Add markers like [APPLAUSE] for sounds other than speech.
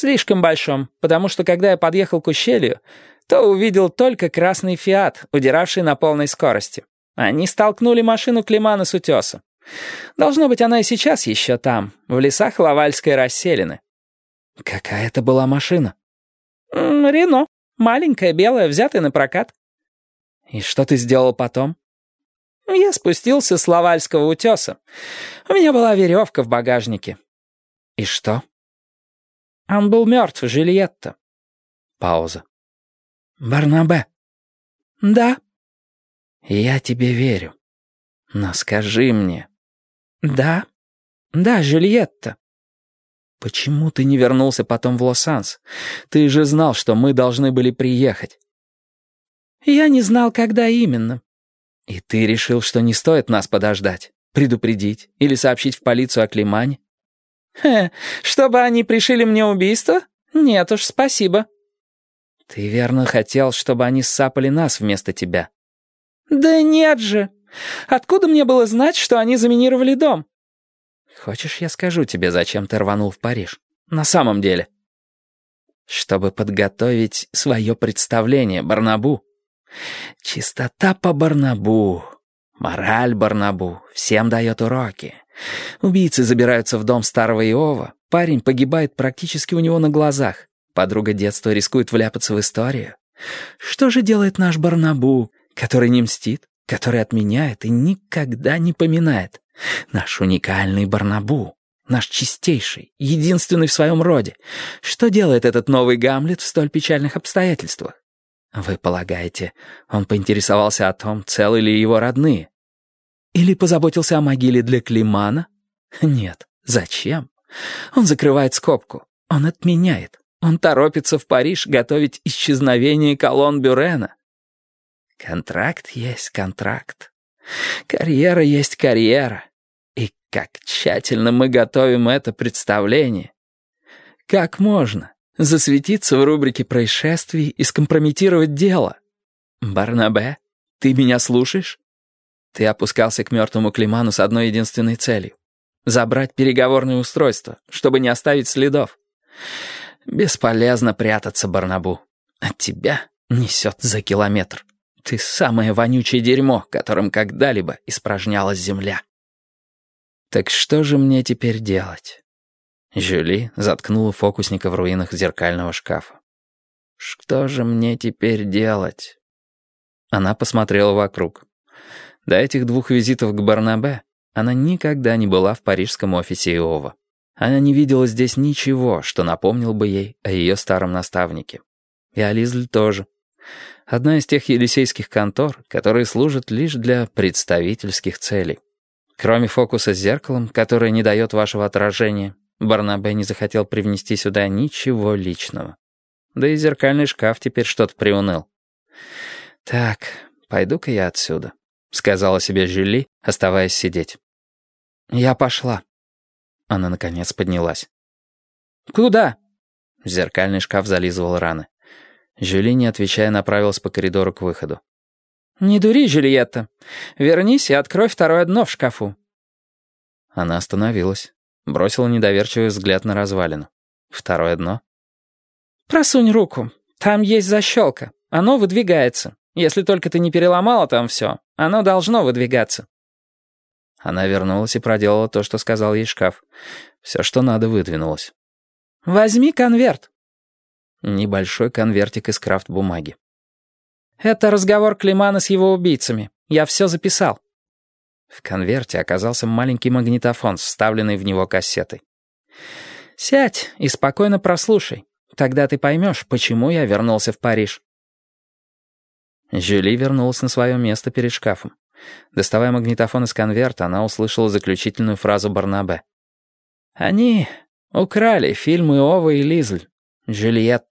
Слишком большом, потому что когда я подъехал к ущелью, то увидел только красный «Фиат», удиравший на полной скорости. Они столкнули машину Климана с утеса. Должно быть, она и сейчас еще там, в лесах Лавальской расселены. Какая это была машина? Рено. Маленькая, белая, взятая на прокат. И что ты сделал потом? Я спустился с Лавальского утеса. У меня была веревка в багажнике. И что? Он был мертв, Жильетта. Пауза. Барнабе. Да. Я тебе верю. Но скажи мне. Да. Да, Жильетта. Почему ты не вернулся потом в Лос-Анс? Ты же знал, что мы должны были приехать. Я не знал, когда именно. И ты решил, что не стоит нас подождать, предупредить или сообщить в полицию о Климане? Хе, [LAUGHS] чтобы они пришили мне убийство? Нет уж, спасибо. Ты верно хотел, чтобы они сапали нас вместо тебя? Да нет же. Откуда мне было знать, что они заминировали дом? Хочешь, я скажу тебе, зачем ты рванул в Париж? На самом деле. Чтобы подготовить свое представление Барнабу. Чистота по Барнабу. Мораль Барнабу. Всем дает уроки. Убийцы забираются в дом старого Иова, парень погибает практически у него на глазах, подруга детства рискует вляпаться в историю. Что же делает наш Барнабу, который не мстит, который отменяет и никогда не поминает? Наш уникальный Барнабу, наш чистейший, единственный в своем роде. Что делает этот новый Гамлет в столь печальных обстоятельствах? Вы полагаете, он поинтересовался о том, целы ли его родные? Или позаботился о могиле для Климана? Нет, зачем? Он закрывает скобку, он отменяет. Он торопится в Париж готовить исчезновение колонн Бюрена. Контракт есть контракт. Карьера есть карьера. И как тщательно мы готовим это представление. Как можно засветиться в рубрике происшествий и скомпрометировать дело? Барнабе, ты меня слушаешь? Ты опускался к мертвому Климану с одной единственной целью — забрать переговорное устройство, чтобы не оставить следов. Бесполезно прятаться, Барнабу. От тебя несет за километр. Ты самое вонючее дерьмо, которым когда-либо испражнялась земля. Так что же мне теперь делать? Жюли заткнула фокусника в руинах зеркального шкафа. Что же мне теперь делать? Она посмотрела вокруг. До этих двух визитов к Барнабе она никогда не была в парижском офисе Иова. Она не видела здесь ничего, что напомнил бы ей о ее старом наставнике. И Ализль тоже. Одна из тех елисейских контор, которые служат лишь для представительских целей. Кроме фокуса с зеркалом, которое не дает вашего отражения, Барнабе не захотел привнести сюда ничего личного. Да и зеркальный шкаф теперь что-то приуныл. Так, пойду-ка я отсюда. — сказала себе Жюли, оставаясь сидеть. «Я пошла». Она, наконец, поднялась. «Куда?» Зеркальный шкаф зализывал раны. Жюли, не отвечая, направилась по коридору к выходу. «Не дури, Жюльетта. Вернись и открой второе дно в шкафу». Она остановилась, бросила недоверчивый взгляд на развалину. Второе дно. «Просунь руку. Там есть защелка. Оно выдвигается. Если только ты не переломала там все, оно должно выдвигаться». Она вернулась и проделала то, что сказал ей шкаф. Все, что надо, выдвинулось. «Возьми конверт». Небольшой конвертик из крафт-бумаги. «Это разговор Климана с его убийцами. Я все записал». В конверте оказался маленький магнитофон, вставленный в него кассетой. «Сядь и спокойно прослушай. Тогда ты поймешь, почему я вернулся в Париж». Жюли вернулась на свое место перед шкафом. Доставая магнитофон из конверта, она услышала заключительную фразу Барнабе. «Они украли фильмы Ова и Лизль, Джульетта».